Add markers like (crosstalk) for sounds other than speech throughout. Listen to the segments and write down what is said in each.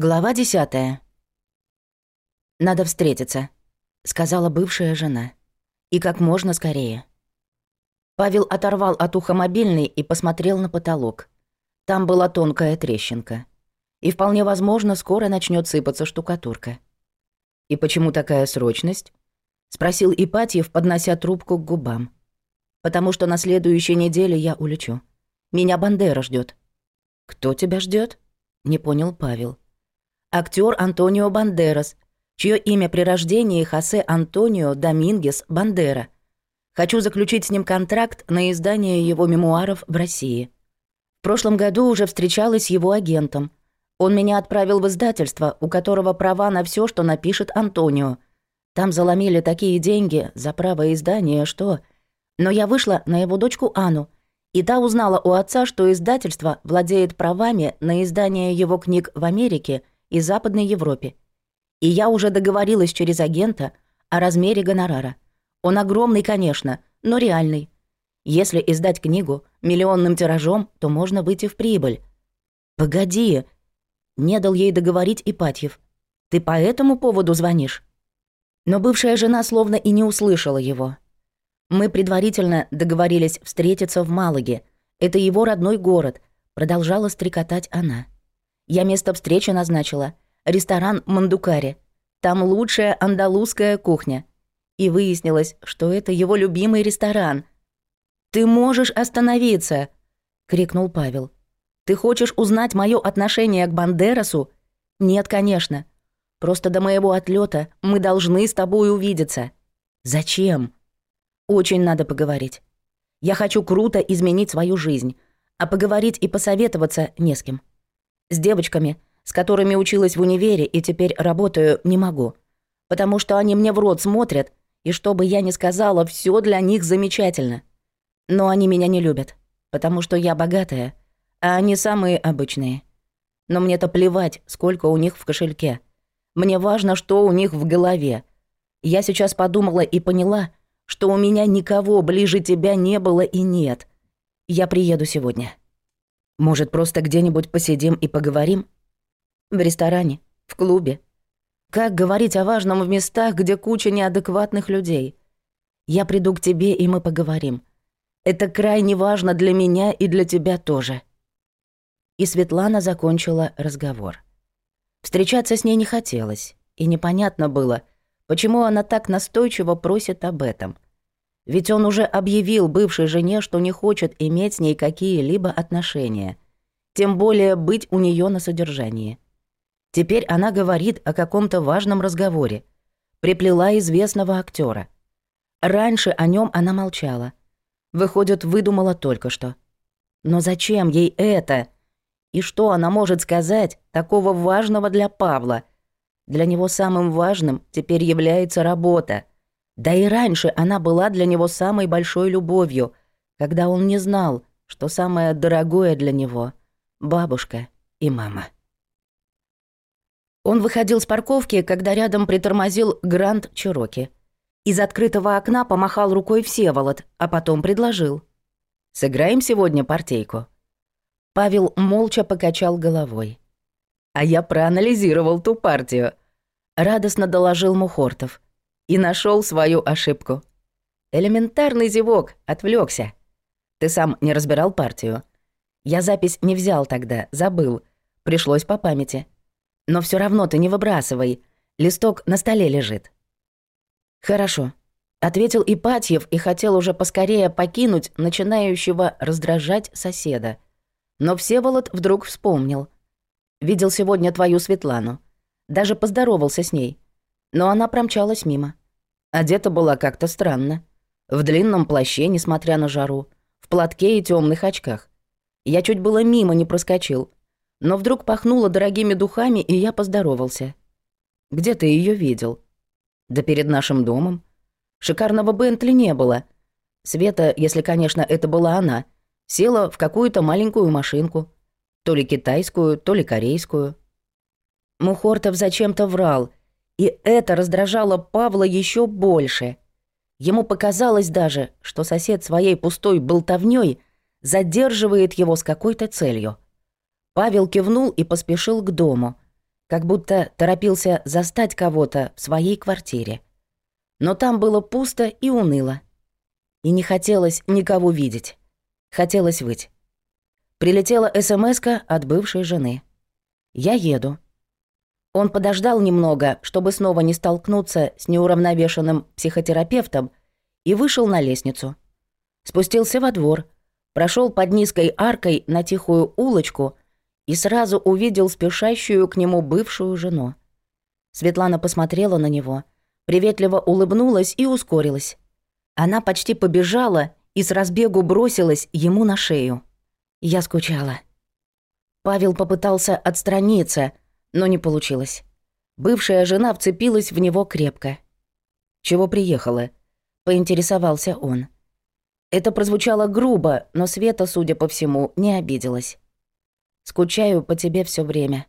Глава 10. «Надо встретиться», — сказала бывшая жена. «И как можно скорее». Павел оторвал от уха мобильный и посмотрел на потолок. Там была тонкая трещинка. И вполне возможно, скоро начнет сыпаться штукатурка. «И почему такая срочность?» — спросил Ипатьев, поднося трубку к губам. «Потому что на следующей неделе я улечу. Меня Бандера ждет. «Кто тебя ждет? не понял Павел актер Антонио Бандерас, чье имя при рождении Хосе Антонио Домингес Бандера. Хочу заключить с ним контракт на издание его мемуаров в России. В прошлом году уже встречалась с его агентом. Он меня отправил в издательство, у которого права на все, что напишет Антонио. Там заломили такие деньги за право издания, что... Но я вышла на его дочку Анну, и та узнала у отца, что издательство владеет правами на издание его книг в Америке – и Западной Европе. И я уже договорилась через агента о размере гонорара. Он огромный, конечно, но реальный. Если издать книгу миллионным тиражом, то можно выйти в прибыль. «Погоди!» — не дал ей договорить Ипатьев. «Ты по этому поводу звонишь?» Но бывшая жена словно и не услышала его. «Мы предварительно договорились встретиться в Малаге. Это его родной город», — продолжала стрекотать она. Я место встречи назначила. Ресторан Мандукари. Там лучшая андалузская кухня. И выяснилось, что это его любимый ресторан. «Ты можешь остановиться!» — крикнул Павел. «Ты хочешь узнать мое отношение к Бандерасу?» «Нет, конечно. Просто до моего отлета мы должны с тобой увидеться». «Зачем?» «Очень надо поговорить. Я хочу круто изменить свою жизнь, а поговорить и посоветоваться не с кем» с девочками, с которыми училась в универе и теперь работаю, не могу. Потому что они мне в рот смотрят, и что бы я ни сказала, все для них замечательно. Но они меня не любят, потому что я богатая, а они самые обычные. Но мне-то плевать, сколько у них в кошельке. Мне важно, что у них в голове. Я сейчас подумала и поняла, что у меня никого ближе тебя не было и нет. Я приеду сегодня». Может, просто где-нибудь посидим и поговорим? В ресторане, в клубе. Как говорить о важном в местах, где куча неадекватных людей? Я приду к тебе, и мы поговорим. Это крайне важно для меня и для тебя тоже». И Светлана закончила разговор. Встречаться с ней не хотелось, и непонятно было, почему она так настойчиво просит об этом – ведь он уже объявил бывшей жене, что не хочет иметь с ней какие-либо отношения, тем более быть у нее на содержании. Теперь она говорит о каком-то важном разговоре, приплела известного актера. Раньше о нем она молчала. Выходит, выдумала только что. Но зачем ей это? И что она может сказать такого важного для Павла? Для него самым важным теперь является работа — да и раньше она была для него самой большой любовью, когда он не знал, что самое дорогое для него — бабушка и мама. Он выходил с парковки, когда рядом притормозил Гранд Чироки. Из открытого окна помахал рукой Всеволод, а потом предложил. «Сыграем сегодня партейку». Павел молча покачал головой. «А я проанализировал ту партию», — радостно доложил Мухортов — и нашел свою ошибку. Элементарный зевок, отвлекся. Ты сам не разбирал партию. Я запись не взял тогда, забыл. Пришлось по памяти. Но все равно ты не выбрасывай. Листок на столе лежит. Хорошо, ответил Ипатьев и хотел уже поскорее покинуть начинающего раздражать соседа. Но Всеволод вдруг вспомнил. Видел сегодня твою Светлану. Даже поздоровался с ней. Но она промчалась мимо. А Одета была как-то странно. В длинном плаще, несмотря на жару. В платке и темных очках. Я чуть было мимо не проскочил. Но вдруг пахнуло дорогими духами, и я поздоровался. «Где ты ее видел?» «Да перед нашим домом. Шикарного Бентли не было. Света, если, конечно, это была она, села в какую-то маленькую машинку. То ли китайскую, то ли корейскую». Мухортов зачем-то врал — и это раздражало Павла еще больше. Ему показалось даже, что сосед своей пустой болтовней задерживает его с какой-то целью. Павел кивнул и поспешил к дому, как будто торопился застать кого-то в своей квартире. Но там было пусто и уныло. И не хотелось никого видеть. Хотелось выть. Прилетела смс эм от бывшей жены. «Я еду», он подождал немного, чтобы снова не столкнуться с неуравновешенным психотерапевтом, и вышел на лестницу. Спустился во двор, прошел под низкой аркой на тихую улочку и сразу увидел спешащую к нему бывшую жену. Светлана посмотрела на него, приветливо улыбнулась и ускорилась. Она почти побежала и с разбегу бросилась ему на шею. Я скучала. Павел попытался отстраниться, но не получилось. Бывшая жена вцепилась в него крепко. «Чего приехала?» — поинтересовался он. Это прозвучало грубо, но Света, судя по всему, не обиделась. «Скучаю по тебе все время.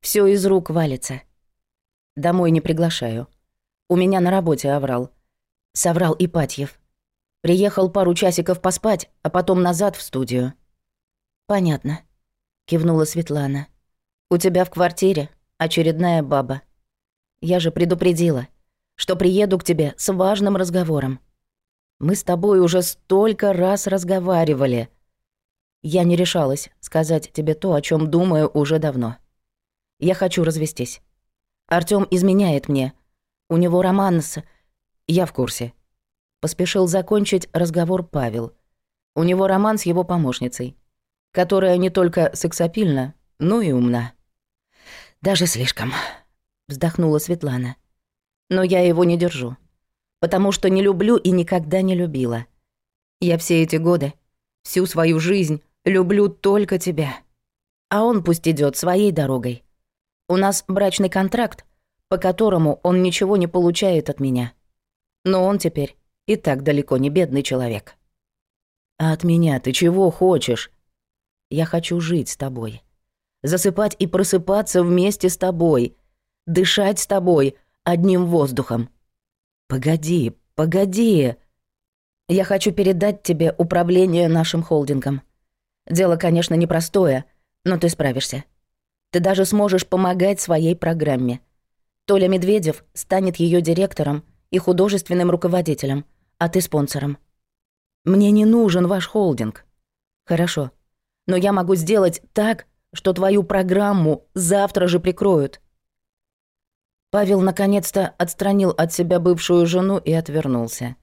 Все из рук валится. Домой не приглашаю. У меня на работе оврал». Соврал Ипатьев. «Приехал пару часиков поспать, а потом назад в студию». «Понятно», — кивнула Светлана. «У тебя в квартире очередная баба. Я же предупредила, что приеду к тебе с важным разговором. Мы с тобой уже столько раз разговаривали. Я не решалась сказать тебе то, о чем думаю уже давно. Я хочу развестись. Артём изменяет мне. У него роман с... Я в курсе». Поспешил закончить разговор Павел. У него роман с его помощницей, которая не только сексапильна, но и умна. Даже слишком. Вздохнула Светлана. Но я его не держу. Потому что не люблю и никогда не любила. Я все эти годы, всю свою жизнь люблю только тебя. А он пусть идет своей дорогой. У нас брачный контракт, по которому он ничего не получает от меня. Но он теперь и так далеко не бедный человек. А от меня ты чего хочешь? Я хочу жить с тобой засыпать и просыпаться вместе с тобой, дышать с тобой одним воздухом. Погоди, погоди. Я хочу передать тебе управление нашим холдингом. Дело, конечно, непростое, но ты справишься. Ты даже сможешь помогать своей программе. Толя Медведев станет ее директором и художественным руководителем, а ты спонсором. Мне не нужен ваш холдинг. Хорошо. Но я могу сделать так, что твою программу завтра же прикроют. Павел наконец-то отстранил от себя бывшую жену и отвернулся.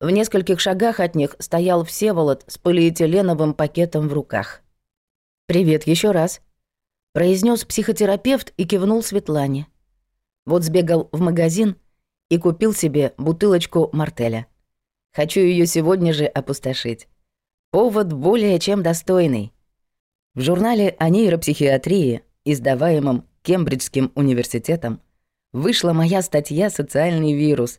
В нескольких шагах от них стоял Всеволод с полиэтиленовым пакетом в руках. «Привет еще раз», — произнес психотерапевт и кивнул Светлане. Вот сбегал в магазин и купил себе бутылочку мартеля. Хочу ее сегодня же опустошить. Повод более чем достойный. В журнале о нейропсихиатрии, издаваемом Кембриджским университетом, вышла моя статья «Социальный вирус»,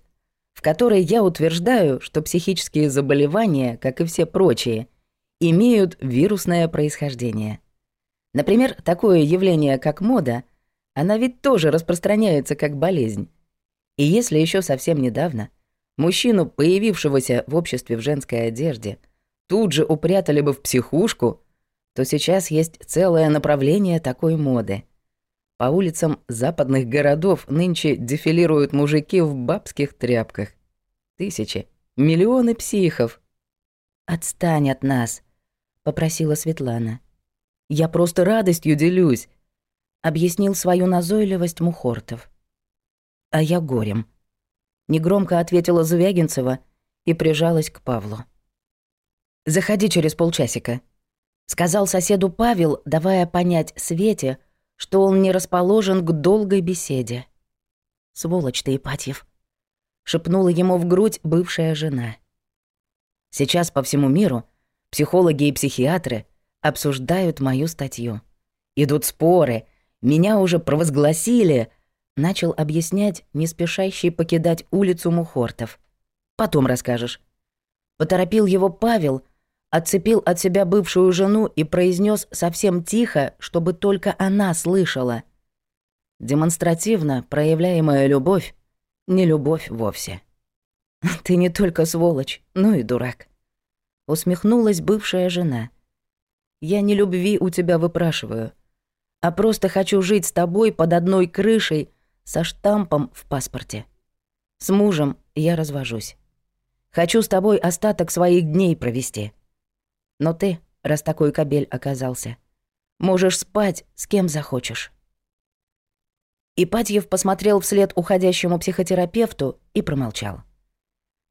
в которой я утверждаю, что психические заболевания, как и все прочие, имеют вирусное происхождение. Например, такое явление, как мода, она ведь тоже распространяется как болезнь. И если еще совсем недавно мужчину, появившегося в обществе в женской одежде, тут же упрятали бы в психушку – то сейчас есть целое направление такой моды. По улицам западных городов нынче дефилируют мужики в бабских тряпках. Тысячи, миллионы психов. «Отстань от нас», — попросила Светлана. «Я просто радостью делюсь», — объяснил свою назойливость Мухортов. «А я горем», — негромко ответила Звягинцева и прижалась к Павлу. «Заходи через полчасика», — Сказал соседу Павел, давая понять Свете, что он не расположен к долгой беседе. «Сволочь ты, Ипатьев!» — шепнула ему в грудь бывшая жена. Сейчас по всему миру психологи и психиатры обсуждают мою статью. Идут споры, меня уже провозгласили, начал объяснять не спешащий покидать улицу Мухортов. Потом расскажешь. Поторопил его Павел — отцепил от себя бывшую жену и произнес совсем тихо, чтобы только она слышала. Демонстративно проявляемая любовь — не любовь вовсе. (laughs) «Ты не только сволочь, но и дурак», — усмехнулась бывшая жена. «Я не любви у тебя выпрашиваю, а просто хочу жить с тобой под одной крышей со штампом в паспорте. С мужем я развожусь. Хочу с тобой остаток своих дней провести». Но ты, раз такой кабель оказался, можешь спать с кем захочешь». Ипатьев посмотрел вслед уходящему психотерапевту и промолчал.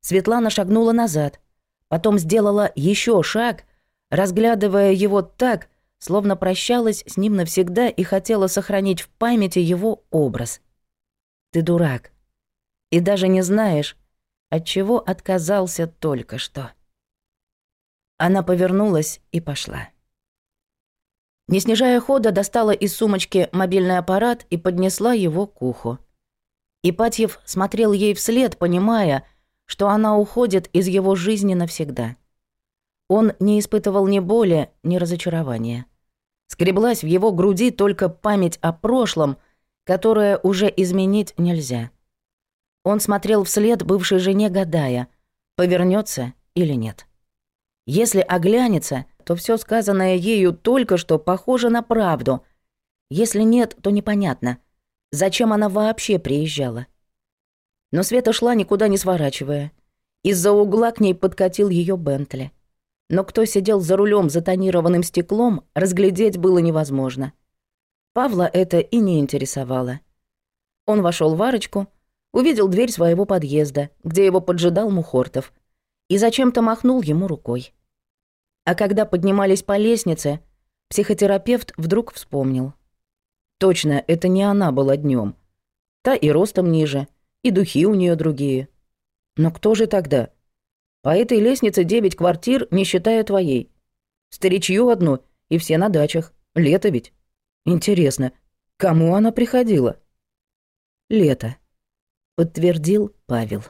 Светлана шагнула назад, потом сделала еще шаг, разглядывая его так, словно прощалась с ним навсегда и хотела сохранить в памяти его образ. «Ты дурак. И даже не знаешь, от чего отказался только что». Она повернулась и пошла. Не снижая хода, достала из сумочки мобильный аппарат и поднесла его к уху. Ипатьев смотрел ей вслед, понимая, что она уходит из его жизни навсегда. Он не испытывал ни боли, ни разочарования. Скреблась в его груди только память о прошлом, которое уже изменить нельзя. Он смотрел вслед бывшей жене, гадая, повернется или нет. Если оглянется, то все сказанное ею только что похоже на правду. Если нет, то непонятно, зачем она вообще приезжала. Но Света шла никуда не сворачивая. Из-за угла к ней подкатил ее Бентли. Но кто сидел за рулем за тонированным стеклом, разглядеть было невозможно. Павла это и не интересовало. Он вошел в арочку, увидел дверь своего подъезда, где его поджидал Мухортов, и зачем-то махнул ему рукой. А когда поднимались по лестнице, психотерапевт вдруг вспомнил. Точно, это не она была днем. Та и ростом ниже, и духи у нее другие. Но кто же тогда? По этой лестнице девять квартир, не считая твоей. Старичью одну, и все на дачах. Лето ведь. Интересно, кому она приходила? Лето. Подтвердил Павел.